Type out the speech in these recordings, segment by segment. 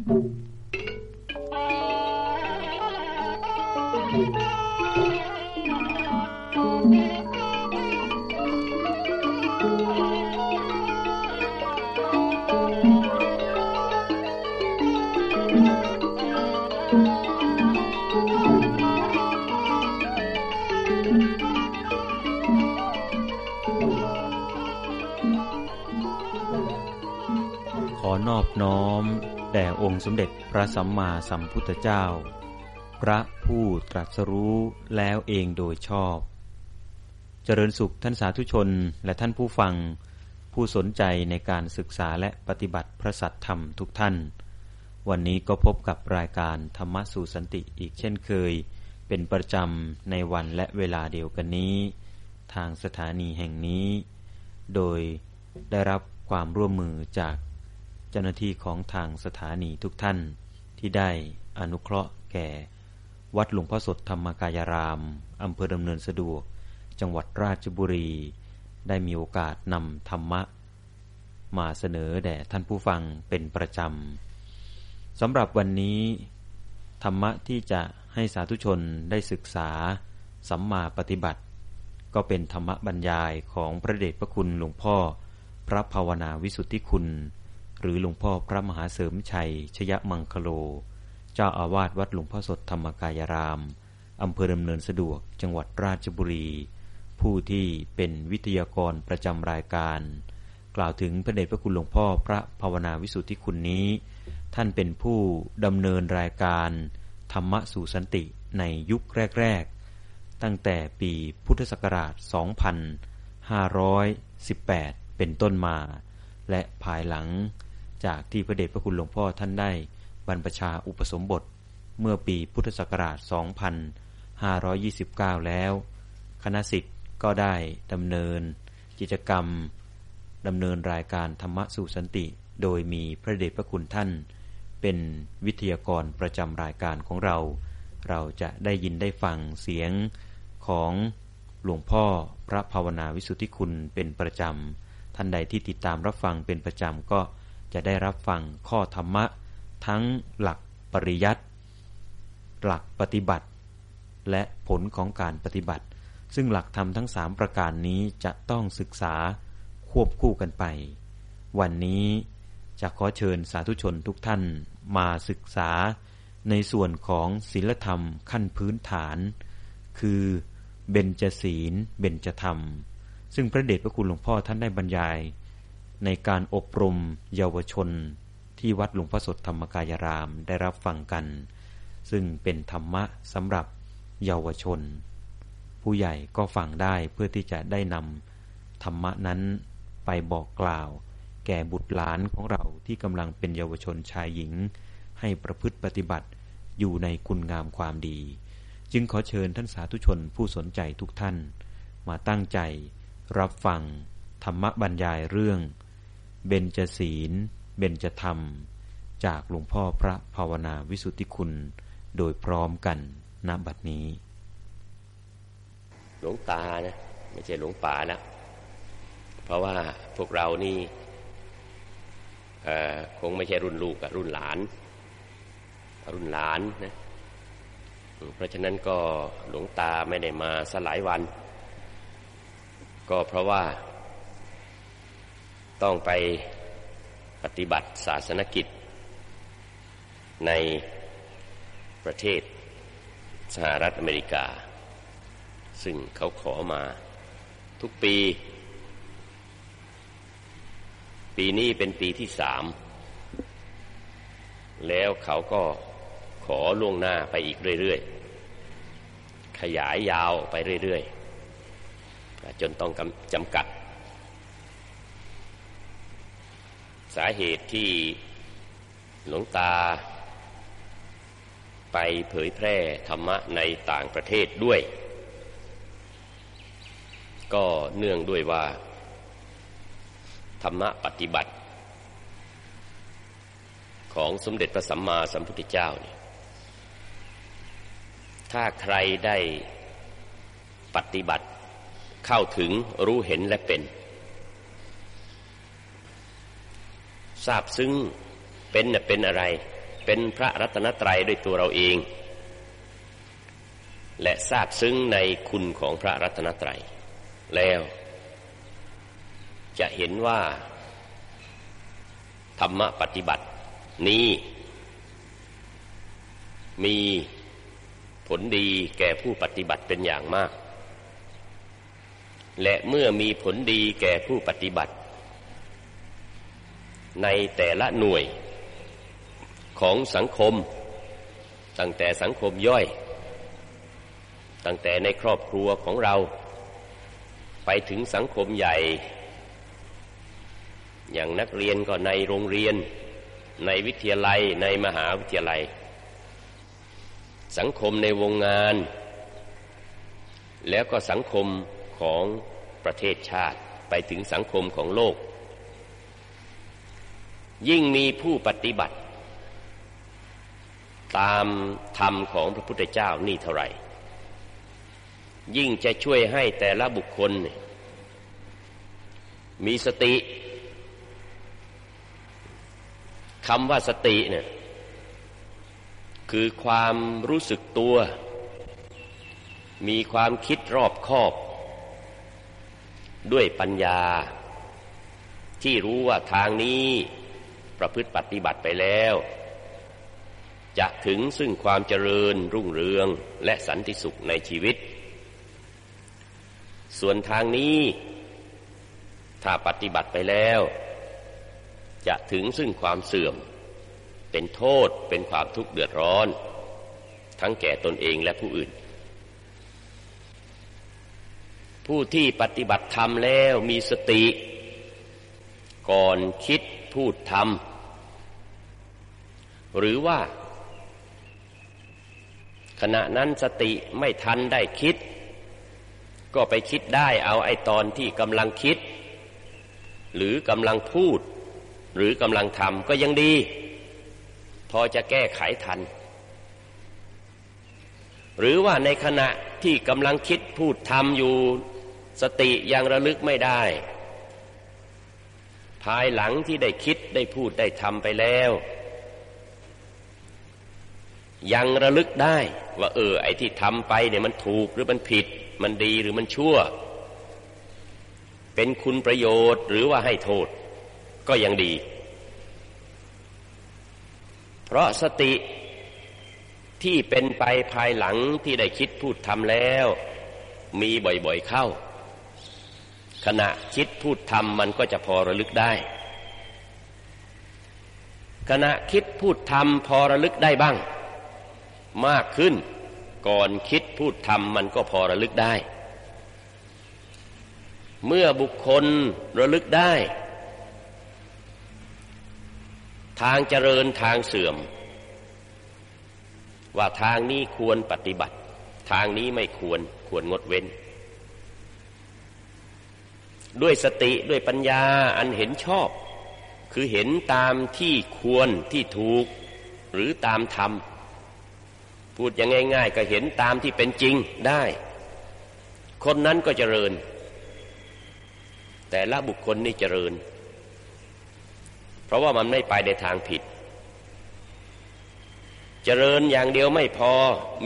ขอนอบน้อม แต่องค์สมเด็จพระสัมมาสัมพุทธเจ้า พระผู้ตรัสรู้แล้วเองโดยชอบ เจริญสุขท่านสาธุชนและท่านผู้ฟัง ผู้สนใจในการศึกษาและปฏิบัติพระสัตธรรมทุกท่าน วันนี้ก็พบกับรายการธรรมสู่สันติอีกเช่นเคย เป็นประจำในวันและเวลาเดียวกันนี้ ทางสถานีแห่งนี้ โดยได้รับความร่วมมือจาก เจ้าหน้าที่ของทางสถานีทุกท่านที่ได้อนุเคราะห์แก่ วัดหลวงพ่อสดธรรมกายรามอำเภอดำเนินสะดวก จังหวัดราชบุรี ได้มีโอกาสนำธรรมะ มาเสนอแด่ท่านผู้ฟังเป็นประจำสำหรับวันนี้ ธรรมะที่จะให้สาธุชนได้ศึกษา สัมมาปฏิบัติ ก็เป็นธรรมะบรรยายของพระเดชพระคุณหลวงพ่อ พระภาวนาวิสุทธิคุณ หรือหลวงพ่อพระมหาเสริมชัย ชยมังคโล เจ้าอาวาสวัดหลวงพ่อสดธรรมกายราม อำเภอดำเนินสะดวก จังหวัดราชบุรี ผู้ที่เป็นวิทยากรประจำรายการ กล่าวถึงพระเดชพระคุณหลวงพ่อพระภาวนาวิสุทธิคุณนี้ ท่านเป็นผู้ดำเนินรายการ ธรรมะสู่สันติในยุคแรก ๆ ตั้งแต่ปีพุทธศักราช 2518 เป็นต้นมา และภายหลัง จากที่พระเดชพระคุณหลวงพ่อท่านได้บรรพชาอุปสมบท เมื่อปีพุทธศักราช 2529 แล้ว คณะสิทธิ์ก็ได้ดำเนิน กิจกรรมดำเนินรายการธรรมะสู่สันติ โดยมีพระเดชพระคุณท่าน เป็นวิทยากรประจำรายการของเรา เราจะได้ยินได้ฟังเสียงของหลวงพ่อพระภาวนาวิสุทธิคุณเป็นประจำ ท่านใดที่ติดตามรับฟังเป็นประจำก็ จะได้รับฟังข้อธรรมะ ทั้งหลักปริยัติหลักปฏิบัติ และผลของการปฏิบัติ ซึ่งหลักธรรมทั้งสามประการนี้จะต้องศึกษาควบคู่กันไป วันนี้จะขอเชิญสาธุชนทุกท่านมาศึกษาในส่วนของศีลธรรมขั้นพื้นฐาน คือเบญจศีล เบญจธรรม ซึ่งพระเดชพระคุณหลวงพ่อท่านได้บรรยาย ในการอบรมเยาวชน ที่วัดหลวงพ่อสดธรรมกายรามได้รับฟังกัน ซึ่งเป็นธรรมะสำหรับเยาวชน ผู้ใหญ่ก็ฟังได้เพื่อที่จะได้นำธรรมะนั้นไปบอกกล่าว แก่บุตรหลานของเราที่กำลังเป็นเยาวชนชายหญิง ให้ประพฤติปฏิบัติอยู่ในคุณงามความดี จึงขอเชิญท่านสาธุชนผู้สนใจทุกท่าน มาตั้งใจรับฟังธรรมบรรยายเรื่อง เบญจศีล เบญจธรรม จากหลวงพ่อพระภาวนาวิสุทธิคุณ โดยพร้อมกันณบัดนี้ หลวงตานะไม่ใช่หลวงป่านะ เพราะว่าพวกเรานี่คงไม่ใช่รุ่นลูกกับรุ่นหลาน รุ่นหลานนะเพราะฉะนั้นก็หลวงตาไม่ได้มาสลายวัน ก็เพราะว่า ต้องไปปฏิบัติศาสนกิจ ในประเทศสหรัฐอเมริกา ซึ่งเขาขอมาทุกปี ปีนี้เป็นปีที่สาม แล้วเขาก็ขอล่วงหน้าไปอีกเรื่อยๆ ขยายยาวไปเรื่อยๆ จนต้องจำกัด สาเหตุที่หลวงตา ไปเผยแพร่ธรรมะในต่างประเทศด้วย ก็เนื่องด้วยว่า ธรรมะปฏิบัติ ของสมเด็จพระสัมมาสัมพุทธเจ้าเนี่ยถ้าใครได้ปฏิบัติเข้าถึงรู้เห็นและเป็น ทราบซึ้งเป็นน่ะเป็นอะไร เป็นพระรัตนตรัยด้วยตัวเราเอง และทราบซึ้งในคุณของพระรัตนตรัย แล้ว จะเห็นว่า ธรรมปฏิบัตินี้ มีผลดีแก่ผู้ปฏิบัติเป็นอย่างมาก และเมื่อมีผลดีแก่ผู้ปฏิบัติ ในแต่ละหน่วยของสังคม ตั้งแต่สังคมย่อย ตั้งแต่ในครอบครัวของเรา ไปถึงสังคมใหญ่ อย่างนักเรียนก็ในโรงเรียน ในวิทยาลัยในมหาวิทยาลัย สังคมในวงงาน แล้วก็สังคมของประเทศชาติไปถึงสังคมของโลก ยิ่งมีผู้ปฏิบัติ ตามธรรมของพระพุทธเจ้านี่เท่าไหร่ ยิ่งจะช่วยให้แต่ละบุคคล มีสติคำว่าสติเนี่ยคือความรู้สึกตัว มีความคิดรอบคอบ ด้วยปัญญา ที่รู้ว่าทางนี้ ประพฤติปฏิบัติไปแล้ว จะถึงซึ่งความเจริญรุ่งเรืองและสันติสุขในชีวิต ส่วนทางนี้ ถ้าปฏิบัติไปแล้ว จะถึงซึ่งความเสื่อม เป็นโทษเป็นความทุกข์เดือดร้อน ทั้งแก่ตนเองและผู้อื่นผู้ที่ปฏิบัติธรรมแล้วมีสติ ก่อนคิดพูดทำ หรือว่า ขณะนั้นสติไม่ทันได้คิด ก็ไปคิดได้เอาไอ้ตอนที่กำลังคิด หรือกำลังพูด หรือกำลังทำก็ยังดี พอจะแก้ไขทัน หรือว่าในขณะที่กำลังคิดพูดทำอยู่ สติยังระลึกไม่ได้ภายหลังที่ได้คิดได้พูดได้ทำไปแล้ว ยังระลึกได้ว่าเออ ไอ้ที่ทำไปเนี่ยมันถูกหรือมันผิด มันดีหรือมันชั่ว เป็นคุณประโยชน์หรือว่าให้โทษ ก็ยังดี เพราะสติที่เป็นไปภายหลังที่ได้คิดพูดทำแล้ว มีบ่อยๆเข้า ขณะคิดพูดทำมันก็จะพอระลึกได้ ขณะคิดพูดทำพอระลึกได้บ้าง มากขึ้น ก่อนคิดพูดทำมันก็พอระลึกได้ เมื่อบุคคลระลึกได้ ทางเจริญทางเสื่อม ว่าทางนี้ควรปฏิบัติ ทางนี้ไม่ควรควรงดเว้น ด้วยสติด้วยปัญญาอันเห็นชอบ คือเห็นตามที่ควรที่ถูกหรือตามธรรม พูดอย่างง่าย ๆ ก็เห็นตามที่เป็นจริงได้ คนนั้นก็เจริญ แต่ละบุคคลนี่เจริญ เพราะว่ามันไม่ไปในทางผิด เจริญอย่างเดียวไม่พอ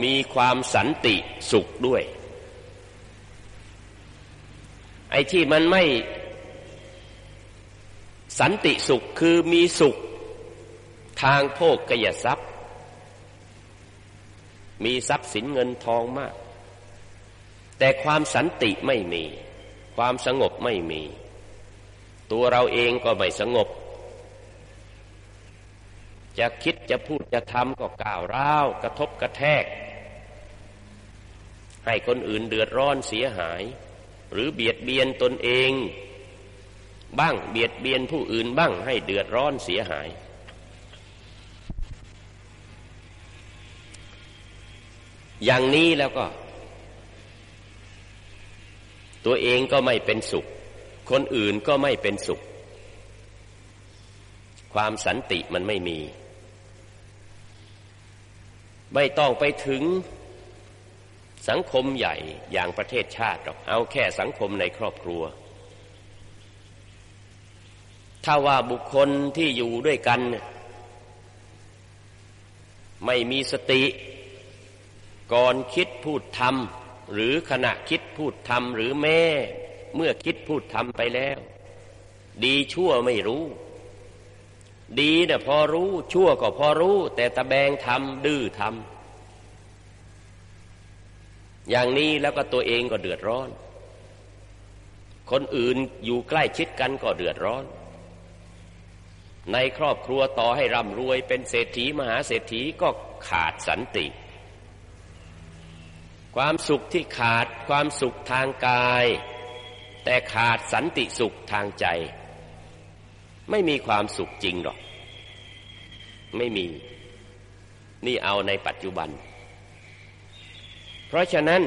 มีความสันติสุขด้วย ไอ้ที่มันไม่สันติสุขคือมีสุข ทางโภคกยทรัพย์ มีทรัพย์สินเงินทองมาก แต่ความสันติไม่มี ความสงบไม่มี ตัวเราเองก็ไม่สงบ จะคิดจะพูดจะทำก็ก้าวร้าวกระทบกระแทก ให้คนอื่นเดือดร้อนเสียหาย หรือเบียดเบียนตนเอง บ้างเบียดเบียนผู้อื่นบ้างให้เดือดร้อนเสียหาย อย่างนี้แล้วก็ ตัวเองก็ไม่เป็นสุข คนอื่นก็ไม่เป็นสุข ความสันติมันไม่มี ไม่ต้องไปถึงสังคมใหญ่อย่างประเทศชาติหรอกเอาแค่สังคมในครอบครัว ถ้าว่าบุคคลที่อยู่ด้วยกัน ไม่มีสติ ก่อนคิดพูดทำหรือขณะคิดพูดทำหรือแม่เมื่อคิดพูดทำไปแล้ว ดีชั่วไม่รู้ ดีน่ะพอรู้ชั่วก็พอรู้ แต่ตะแบงทำดื้อทำอย่างนี้แล้วก็ตัวเองก็เดือดร้อน คนอื่นอยู่ใกล้ชิดกันก็เดือดร้อน ในครอบครัวต่อให้ร่ำรวยเป็นเศรษฐีมหาเศรษฐีก็ขาดสันติ ความสุขที่ขาดความสุขทางกาย แต่ขาดสันติสุขทางใจ ไม่มีความสุขจริงหรอก ไม่มี นี่เอาในปัจจุบัน เพราะฉะนั้น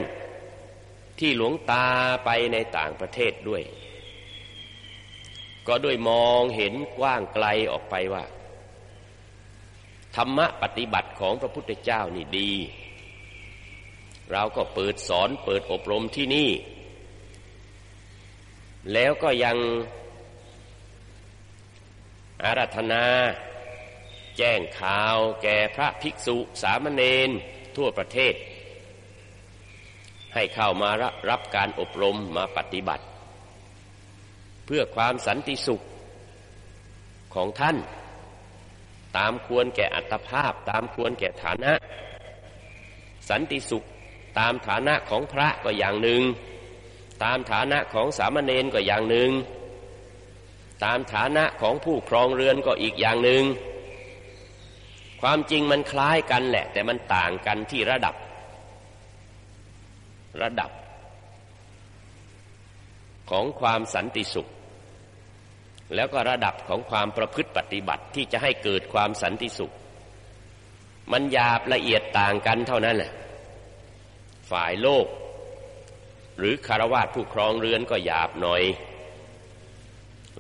ที่หลวงตาไปในต่างประเทศด้วย ก็ด้วยมองเห็นกว้างไกลออกไปว่า ธรรมะปฏิบัติของพระพุทธเจ้านี่ดี เราก็เปิดสอนเปิดอบรมที่นี่ แล้วก็ยังอารัธนา แจ้งข่าวแก่พระภิกษุสามเณรทั่วประเทศ ให้เข้ามารับการอบรมมาปฏิบัติ เพื่อความสันติสุขของท่าน ตามควรแก่อัตภาพ ตามควรแก่ฐานะ สันติสุข ตามฐานะของพระก็อย่างหนึ่ง ตามฐานะของสามเณรก็อย่างหนึ่ง ตามฐานะของผู้ครองเรือนก็อีกอย่างหนึ่ง ความจริงมันคล้ายกันแหละ แต่มันต่างกันที่ระดับ ระดับ ของความสันติสุข แล้วก็ระดับของความประพฤติปฏิบัติที่จะให้เกิดความสันติสุข มันหยาบละเอียดต่างกันเท่านั้นแหละ ฝ่ายโลก หรือคารวาสผู้ครองเรือนก็หยาบหน่อย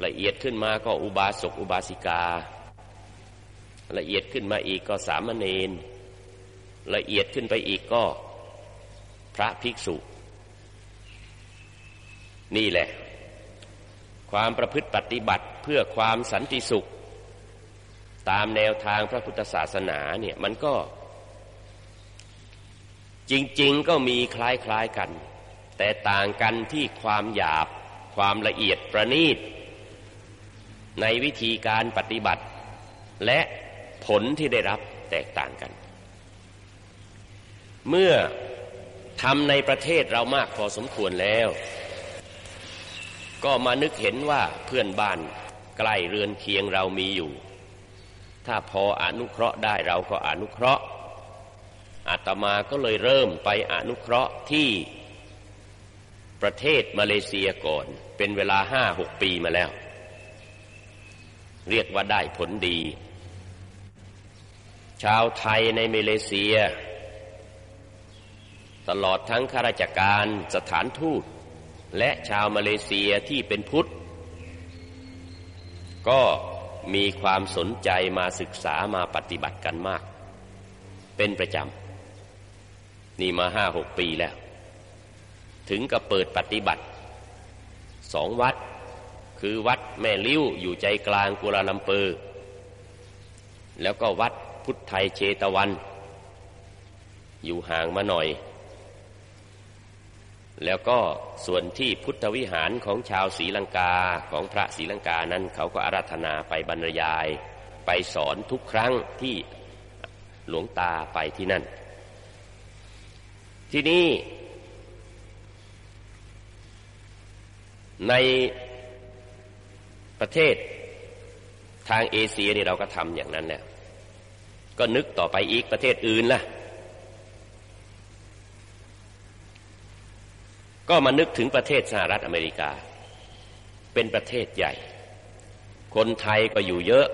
ละเอียดขึ้นมาก็อุบาสกอุบาสิกา ละเอียดขึ้นมาอีกก็สามเณรละเอียดขึ้นไปอีกก็พระภิกษุ นี่แหละ ความประพฤติปฏิบัติเพื่อความสันติสุข ตามแนวทางพระพุทธศาสนาเนี่ยมันก็ จริงๆก็มีคล้ายๆกัน แต่ต่างกันที่ความหยาบความละเอียดประณีต ในวิธีการปฏิบัติ และผลที่ได้รับแตกต่างกัน เมื่อทำในประเทศเรามากพอสมควรแล้ว ก็มานึกเห็นว่าเพื่อนบ้านใกล้เรือนเคียงเรามีอยู่ ถ้าพออนุเคราะห์ได้เราก็อนุเคราะห์ อาตมาก็เลยเริ่มไปอนุเคราะห์ที่ประเทศมาเลเซียก่อน เป็นเวลาห้าหกปีมาแล้ว เรียกว่าได้ผลดี ชาวไทยในมาเลเซีย ตลอดทั้งข้าราชการสถานทูต และชาวมาเลเซียที่เป็นพุทธ ก็มีความสนใจมาศึกษามาปฏิบัติกันมาก เป็นประจำ นี่มาห้าหกปีแล้ว ถึงกับเปิดปฏิบัติสองวัด คือวัดแม่ลิ้วอยู่ใจกลางกุลาลัมเปอร์ แล้วก็วัดพุทธไทยเชตวัน อยู่ห่างมาหน่อย แล้วก็ส่วนที่พุทธวิหารของชาวศรีลังกาของพระศรีลังกานั้นเขาก็อาราธนาไปบรรยาย ไปสอนทุกครั้งที่หลวงตาไปที่นั่น ที่นี่ในประเทศทางเอเชียนี่เราก็ทำอย่างนั้นแล้วก็นึกต่อไปอีกประเทศอื่นล่ะ ก็มานึกถึงประเทศสหรัฐอเมริกา เป็นประเทศใหญ่ คนไทยก็อยู่เยอะ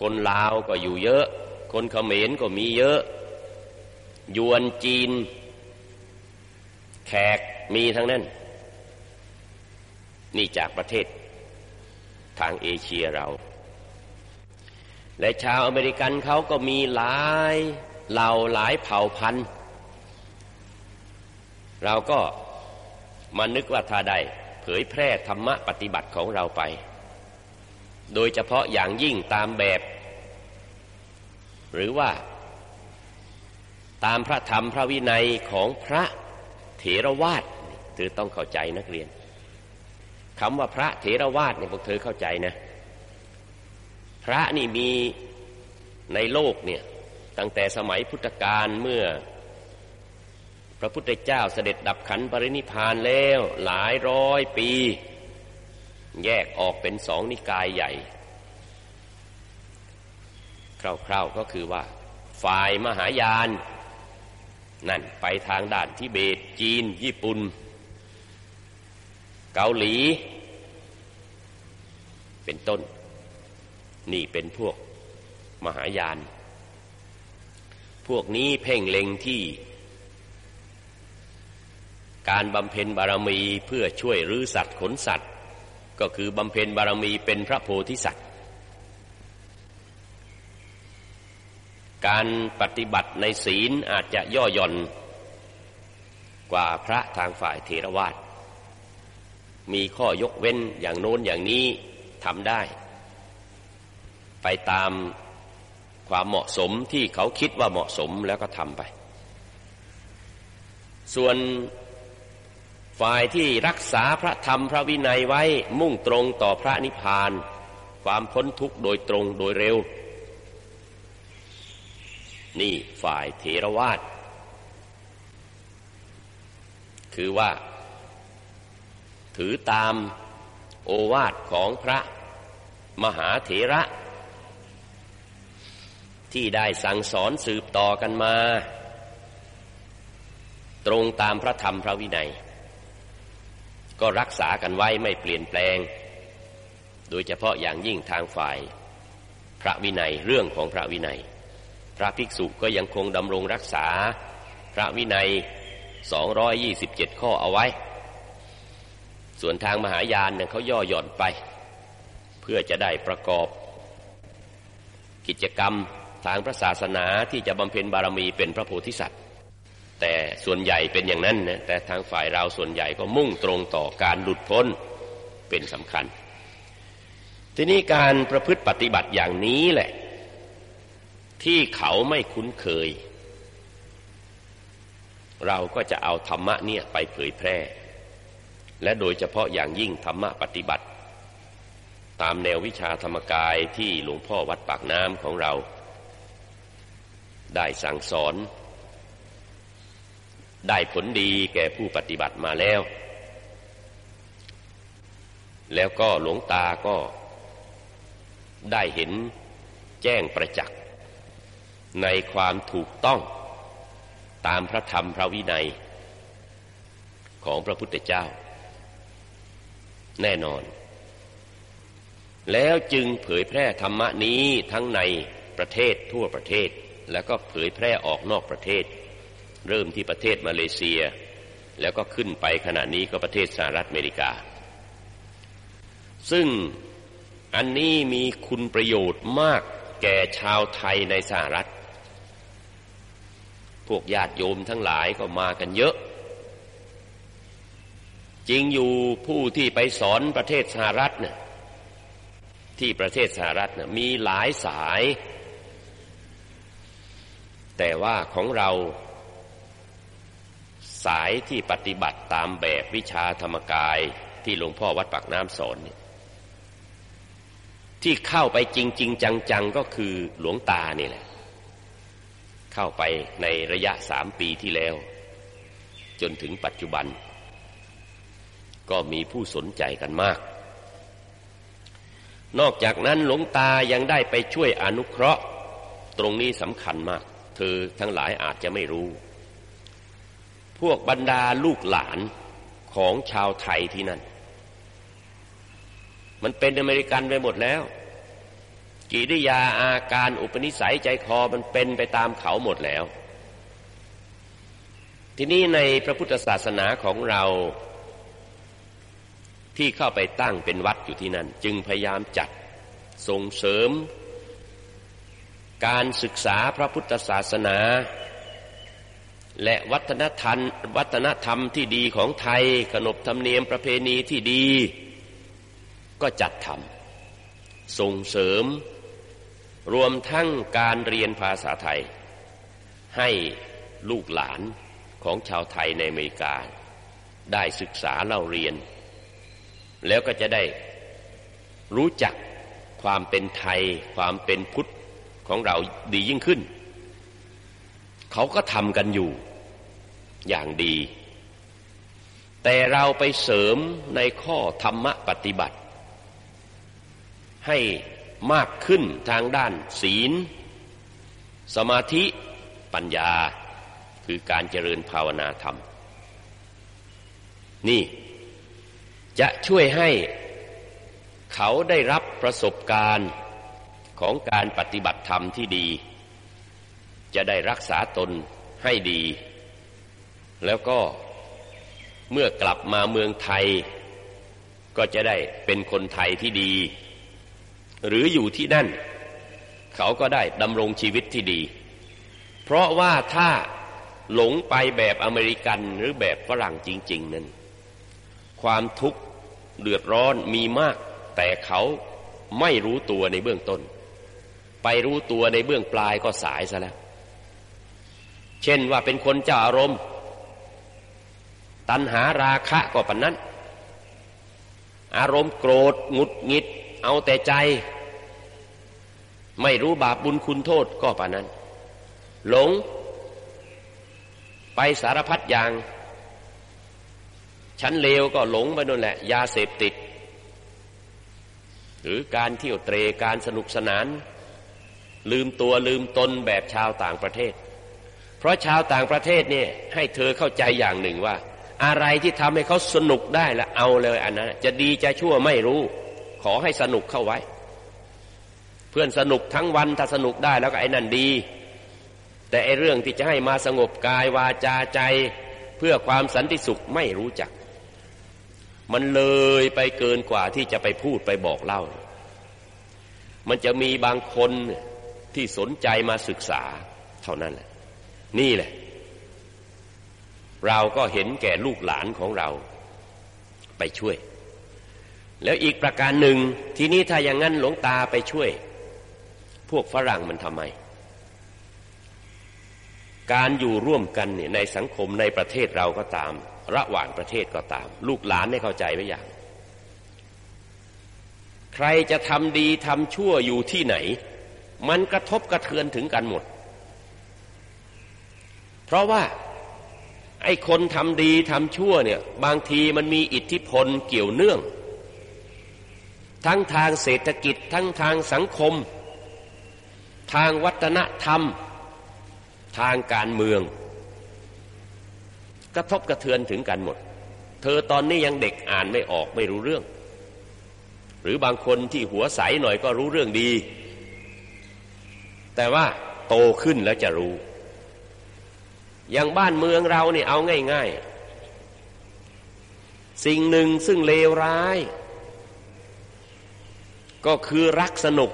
คนลาวก็อยู่เยอะ คนเขมรก็มีเยอะ ยวนจีน ขกมีทั้งนั้น นี่จากประเทศทางเอเชียเรา และชาวอเมริกันเขาก็มีหลายเหล่าหลายเผ่าพันธุ์ เราก็มานึกว่าถ้าได้เผยแพร่ธรรมะปฏิบัติของเราไป โดยเฉพาะอย่างยิ่งตามแบบ หรือว่า ตามพระธรรมพระวินัยของพระ เถรวาทเธอต้องเข้าใจนักเรียนคำว่าพระเถรวาทเนี่ยพวกเธอเข้าใจนะ พระนี่มีในโลกเนี่ยตั้งแต่สมัยพุทธกาลเมื่อ พระพุทธเจ้าเสด็จดับขันปรินิพานแล้วหลายร้อยปี แยกออกเป็นสองนิกายใหญ่ คร่าวๆก็คือว่า ฝ่ายมหายาน นั่นไปทางด้านทิเบต จีน ญี่ปุ่น เกาหลี เป็นต้น นี่เป็นพวกมหายาน พวกนี้เพ่งเล็งที่ การบำเพ็ญบารมีเพื่อช่วยรื้อสัตว์ขนสัตว์ ก็คือบำเพ็ญบารมีเป็นพระโพธิสัตว์ การปฏิบัติในศีลอาจจะย่อหย่อนกว่าพระทางฝ่ายเทรวาสมีข้อยกเว้นอย่างโน้นอย่างนี้ทำได้ ไปตามความเหมาะสมที่เขาคิดว่าเหมาะสมแล้วก็ทำไป ส่วนฝ่ายที่รักษาพระธรรมพระวินัยไว้มุ่งตรงต่อพระนิพพาน ความพ้นทุกข์โดยตรงโดยเร็ว นี่ฝ่ายเถรวาทคือว่า ถือตามโอวาทของพระมหาเถระ ที่ได้สั่งสอนสืบต่อกันมา ตรงตามพระธรรมพระวินัย ก็รักษากันไว้ไม่เปลี่ยนแปลง โดยเฉพาะอย่างยิ่งทางฝ่ายพระวินัยเรื่องของพระวินัย พระภิกษุก็ยังคงดำรงรักษา พระวินัย 227 ข้อเอาไว้ ส่วนทางมหายานเนี่ยเขาย่อหย่อนไป เพื่อจะได้ประกอบ กิจกรรมทางพระศาสนาที่จะบำเพ็ญบารมีเป็นพระโพธิสัตว์ แต่ส่วนใหญ่เป็นอย่างนั้นนะแต่ทางฝ่ายเราส่วนใหญ่ก็มุ่งตรงต่อการหลุดพ้นเป็นสำคัญ ทีนี้การประพฤติปฏิบัติอย่างนี้แหละ ที่เขาไม่คุ้นเคย เราก็จะเอาธรรมะเนี่ยไปเผยแพร่ และโดยเฉพาะอย่างยิ่งธรรมะปฏิบัติ ตามแนววิชาธรรมกายที่หลวงพ่อวัดปากน้ำของเรา ได้สั่งสอน ได้ผลดีแก่ผู้ปฏิบัติมาแล้ว แล้วก็หลวงตาก็ได้เห็นแจ้งประจักษ์ ในความถูกต้องตามพระธรรมพระวินัย ของพระพุทธเจ้า แน่นอน แล้วจึงเผยแพร่ธรรมะนี้ทั้งในประเทศทั่วประเทศ แล้วก็เผยแพร่ออกนอกประเทศ เริ่มที่ประเทศมาเลเซีย แล้วก็ขึ้นไปขณะนี้ก็ประเทศสหรัฐอเมริกา ซึ่งอันนี้มีคุณประโยชน์มากแก่ชาวไทยในสหรัฐ พวกญาติโยมทั้งหลายก็มากันเยอะ จริงอยู่ผู้ที่ไปสอนประเทศสหรัฐเนี่ยที่ประเทศสหรัฐเนี่ยมีหลายสาย แต่ว่าของเราสายที่ปฏิบัติตามแบบวิชาธรรมกายที่หลวงพ่อวัดปากน้ำสอนเนี่ยที่เข้าไปจริง ๆ จัง ๆ ก็คือหลวงตานี่แหละ เข้าไปในระยะสามปีที่แล้ว จนถึงปัจจุบัน ก็มีผู้สนใจกันมาก นอกจากนั้นหลวงตายังได้ไปช่วยอนุเคราะห์ ตรงนี้สำคัญมาก เธอทั้งหลายอาจจะไม่รู้ พวกบรรดาลูกหลานของชาวไทยที่นั่น มันเป็นอเมริกันไปหมดแล้ว กิริยาอาการอุปนิสัยใจคอมันเป็นไปตามเขาหมดแล้ว ทีนี้ในพระพุทธศาสนาของเราที่เข้าไปตั้งเป็นวัดอยู่ที่นั่น จึงพยายามจัดส่งเสริม การศึกษาพระพุทธศาสนา และวัฒนธรรมวัฒนธรรมที่ดีของไทยขนบธรรมเนียมประเพณีที่ดี ก็จัดทำส่งเสริม รวมทั้งการเรียนภาษาไทย ให้ลูกหลานของชาวไทยในอเมริกา ได้ศึกษาเล่าเรียน แล้วก็จะได้รู้จักความเป็นไทย ความเป็นพุทธของเราดียิ่งขึ้น เขาก็ทำกันอยู่อย่างดี แต่เราไปเสริมในข้อธรรมปฏิบัติ ให้ มากขึ้นทางด้านศีล สมาธิปัญญาคือการเจริญภาวนาธรรม นี่จะช่วยให้เขาได้รับประสบการณ์ของการปฏิบัติธรรมที่ดี จะได้รักษาตนให้ดี แล้วก็เมื่อกลับมาเมืองไทย ก็จะได้เป็นคนไทยที่ดี หรืออยู่ที่นั่น เขาก็ได้ดำรงชีวิตที่ดี เพราะว่าถ้าหลงไปแบบอเมริกันหรือแบบฝรั่งจริง ๆ นั้น ความทุกข์เดือดร้อนมีมาก แต่เขาไม่รู้ตัวในเบื้องต้น ไปรู้ตัวในเบื้องปลายก็สายซะแล้ว เช่นว่าเป็นคนเจ้าอารมณ์ ตัณหาราคะก็ปนนั้น อารมณ์โกรธหงุดหงิด เอาแต่ใจ ไม่รู้บาปบุญคุณโทษก็ปนนั้น หลง ไปสารพัดอย่าง ชั้นเลวก็หลงไปนั่นแหละ ยาเสพติด หรือการเที่ยวเตรการสนุกสนาน ลืมตัวลืมตนแบบชาวต่างประเทศ เพราะชาวต่างประเทศเนี่ยให้เธอเข้าใจอย่างหนึ่งว่าอะไรที่ทำให้เขาสนุกได้ละเอาเลยอันนั้นจะดีจะชั่วไม่รู้ ขอให้สนุกเข้าไว้ เพื่อนสนุกทั้งวันถ้าสนุกได้แล้วก็ไอ้นั่นดี แต่ไอ้เรื่องที่จะให้มาสงบกายวาจาใจ เพื่อความสันติสุขไม่รู้จัก มันเลยไปเกินกว่าที่จะไปพูดไปบอกเล่า มันจะมีบางคนที่สนใจมาศึกษาเท่านั้นแหละ นี่แหละ เราก็เห็นแก่ลูกหลานของเราไปช่วย แล้วอีกประการหนึ่งทีนี้ถ้าอย่างนั้นหลวงตาไปช่วย พวกฝรั่งมันทำไม การอยู่ร่วมกันเนี่ยในสังคมในประเทศเราก็ตาม ระหว่างประเทศก็ตาม ลูกหลานได้เข้าใจไว้อย่าง ใครจะทำดีทำชั่วอยู่ที่ไหน มันกระทบกระเทือนถึงกันหมด เพราะว่าไอ้คนทำดีทำชั่วเนี่ย บางทีมันมีอิทธิพลเกี่ยวเนื่อง ทั้งทางเศรษฐกิจ ทั้งทางสังคม ทางวัฒนธรรม ทางการเมือง กระทบกระเทือนถึงกันหมด เธอตอนนี้ยังเด็กอ่านไม่ออกไม่รู้เรื่อง หรือบางคนที่หัวใสหน่อยก็รู้เรื่องดี แต่ว่าโตขึ้นแล้วจะรู้ อย่างบ้านเมืองเราเนี่ยเอาง่าย ๆ สิ่งหนึ่งซึ่งเลวร้าย ก็คือรักสนุก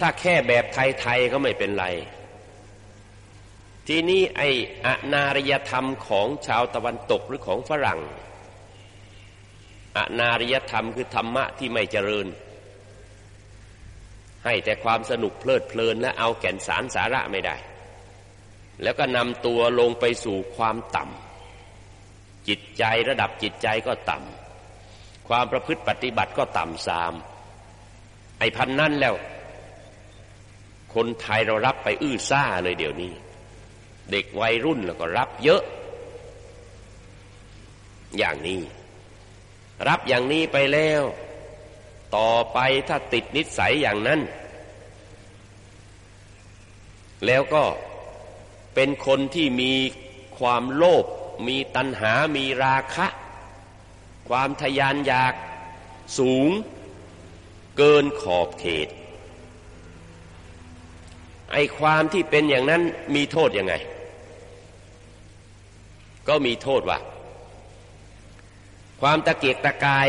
ถ้าแค่แบบไทยๆก็ไม่เป็นไร ทีนี้ไอ้อนารยธรรมของชาวตะวันตกหรือของฝรั่งอนารยธรรมคือธรรมะที่ไม่เจริญ ให้แต่ความสนุกเพลิดเพลินและเอาแก่นสารสาระไม่ได้ แล้วก็นำตัวลงไปสู่ความต่ำจิตใจระดับจิตใจก็ต่ำ ความประพฤติปฏิบัติก็ต่ำซามไอ้พันนั่นแล้ว คนไทยเรารับไปอื้อซ่าเลยเดี๋ยวนี้ เด็กวัยรุ่นแล้วก็รับเยอะ อย่างนี้ รับอย่างนี้ไปแล้ว ต่อไปถ้าติดนิสัยอย่างนั้น แล้วก็เป็นคนที่มีความโลภมีตัณหามีราคะ ความทยานอยากสูงเกินขอบเขต ไอความที่เป็นอย่างนั้นมีโทษยังไง ก็มีโทษว่า ความตะเกียกตะกาย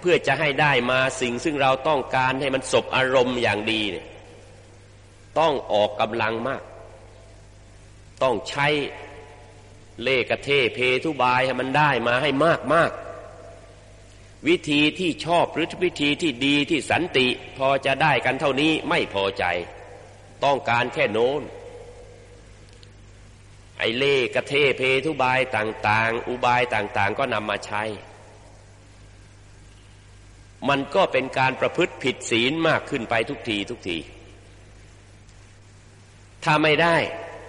เพื่อจะให้ได้มาสิ่งซึ่งเราต้องการให้มันสบอารมณ์อย่างดีเนี่ยต้องออกกำลังมาก ต้องใช้เล่กระเทเพทุบายให้มันได้มาให้มากมาก วิธีที่ชอบหรือวิธีที่ดีที่สันติพอจะได้กันเท่านี้ไม่พอใจ ต้องการแค่โน้น ไอเล่กระเทเพทุบายต่างๆ อุบายต่างๆ ก็นำมาใช้ มันก็เป็นการประพฤติผิดศีลมากขึ้นไปทุกทีทุกที ถ้าไม่ได้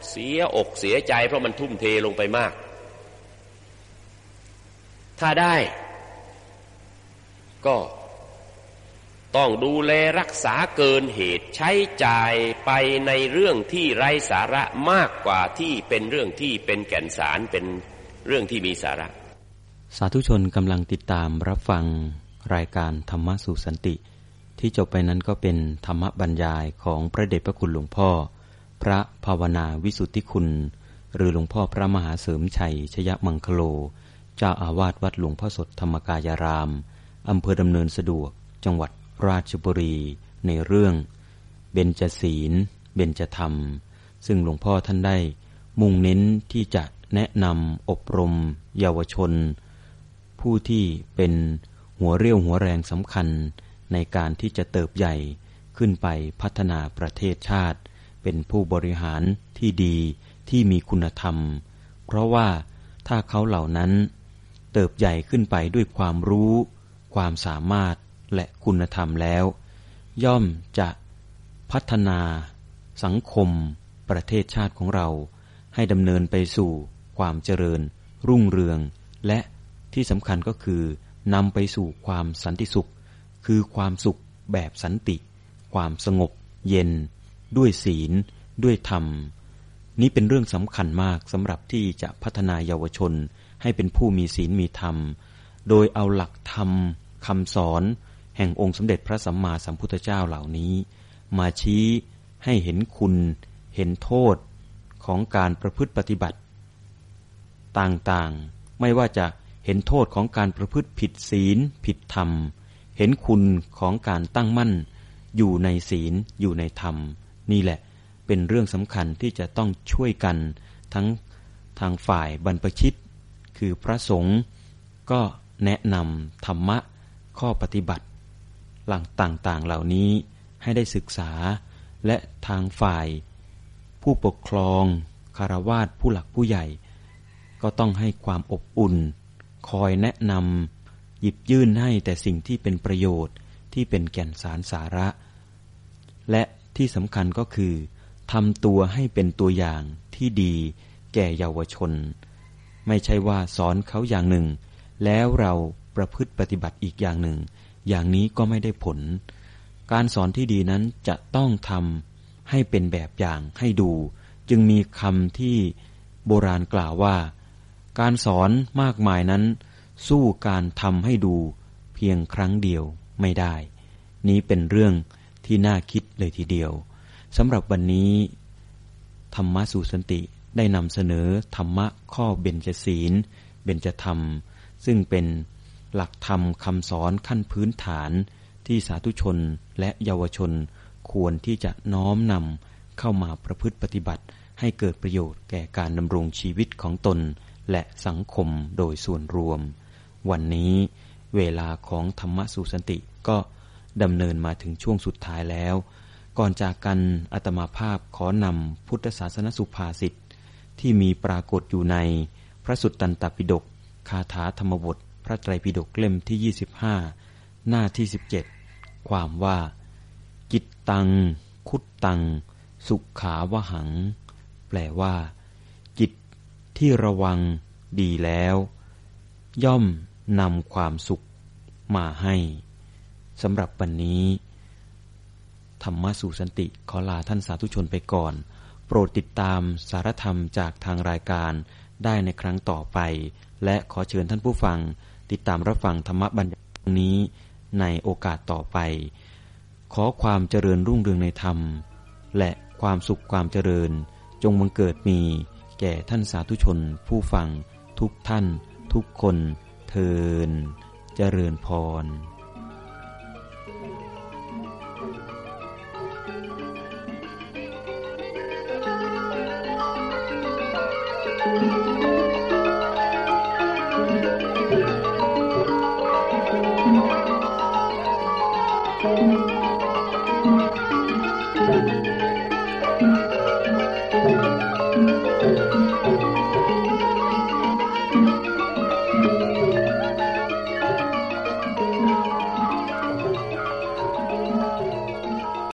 เสียอกเสียใจเพราะมันทุ่มเทลงไปมาก ถ้าได้ ก็ต้องดูแลรักษาเกินเหตุใช้จ่ายไปในเรื่องที่ไร้สาระมากกว่าที่เป็นเรื่องที่เป็นแก่นสารเป็นเรื่องที่มีสาระ สาธุชนกำลังติดตามรับฟังรายการธรรมสู่สันติ ที่จบไปนั้นก็เป็นธรรมบรรยายของพระเดชพระคุณหลวงพ่อ พระภาวนาวิสุทธิคุณ หรือหลวงพ่อพระมหาเสริมชัยชยมังคโล เจ้าอาวาสวัดหลวงพ่อสดธรรมกายราม อำเภอดำเนินสะดวก จังหวัดราชบุรี ในเรื่อง เบญจศีล เบญจธรรม ซึ่งหลวงพ่อท่านได้ มุ่งเน้นที่จะแนะนำอบรม เยาวชน ผู้ที่เป็นหัวเรี่ยวหัวแรงสำคัญในการที่จะเติบใหญ่ขึ้นไปพัฒนาประเทศชาติ เป็นผู้บริหารที่ดีที่มีคุณธรรม เพราะว่าถ้าเขาเหล่านั้น เติบใหญ่ขึ้นไปด้วยความรู้ ความสามารถและคุณธรรมแล้ว ย่อมจะพัฒนา สังคม ประเทศชาติของเรา ให้ดำเนินไปสู่ความเจริญ รุ่งเรือง และที่สำคัญก็คือนำไปสู่ความสันติสุข คือความสุขแบบสันติ ความสงบ เย็น ด้วยศีล ด้วยธรรม นี้เป็นเรื่องสำคัญมากสำหรับที่จะพัฒนาเยาวชนให้เป็นผู้มีศีลมีธรรม โดยเอาหลักธรรม คำสอนแห่งองค์สมเด็จพระสัมมาสัมพุทธเจ้าเหล่านี้ มาชี้ให้เห็นคุณ เห็นโทษของการประพฤติปฏิบัติ ต่างๆ ไม่ว่าจะเห็นโทษของการประพฤติผิดศีล ผิดธรรม เห็นคุณของการตั้งมั่น อยู่ในศีลอยู่ในธรรม นี่แหละเป็นเรื่องสำคัญที่จะต้องช่วยกัน ทั้งทางฝ่ายบรรพชิต คือพระสงฆ์ก็แนะนำธรรมะ ข้อปฏิบัติ หลังต่างๆเหล่านี้ให้ได้ศึกษาและทางฝ่าย ผู้ปกครองคารวาสผู้หลักผู้ใหญ่ ก็ต้องให้ความอบอุ่น คอยแนะนำหยิบยื่นให้แต่สิ่งที่เป็นประโยชน์ที่เป็นแก่นสารสาระ และที่สำคัญก็คือทำตัวให้เป็นตัวอย่างที่ดีแก่เยาวชน ไม่ใช่ว่าสอนเขาอย่างหนึ่ง แล้วเรา ประพฤติปฏิบัติอีกอย่างหนึ่ง อย่างนี้ก็ไม่ได้ผล การสอนที่ดีนั้นจะต้องทำให้เป็นแบบอย่างให้ดู จึงมีคำที่โบราณกล่าวว่า การสอนมากมายนั้น สู้การทำให้ดูเพียงครั้งเดียวไม่ได้ นี้เป็นเรื่องที่น่าคิดเลยทีเดียวสำหรับวันนี้ ธรรมะสู่สันติได้นำเสนอธรรมะข้อเบญจศีล เบญจธรรม ซึ่งเป็น หลักธรรมคำสอนขั้นพื้นฐานที่สาธุชนและเยาวชนควรที่จะน้อมนำเข้ามาประพฤติปฏิบัติ ให้เกิดประโยชน์แก่การดำรงชีวิตของตน และสังคมโดยส่วนรวม วันนี้เวลาของธรรมสุสันติก็ดำเนินมาถึงช่วงสุดท้ายแล้ว ก่อนจากกันอัตมาภาพขอนำพุทธศาสนสุภาษิตที่มีปรากฏอยู่ในพระสุตตันตปิฎกคาถาธรรมบท พระไตรปิฎกเล่มที่ 25 หน้าที่ 17 ความว่าจิตตัง คุตตัง สุขาวหัง แปลว่า จิตที่ระวังดีแล้ว ย่อมนำความสุขมาให้สำหรับวันนี้ ธรรมสู่สันติขอลาท่านสาธุชนไปก่อน โปรดติดตามสารธรรมจากทางรายการได้ในครั้งต่อไป และขอเชิญท่านผู้ฟัง ติดตามรับฟังธรรมบัญญัตินี้ในโอกาสต่อไป ขอความเจริญรุ่งเรืองในธรรม และความสุขความเจริญ จงบังเกิดมีแก่ท่านสาธุชน ผู้ฟังทุกท่าน ทุกคนเทินเจริญพร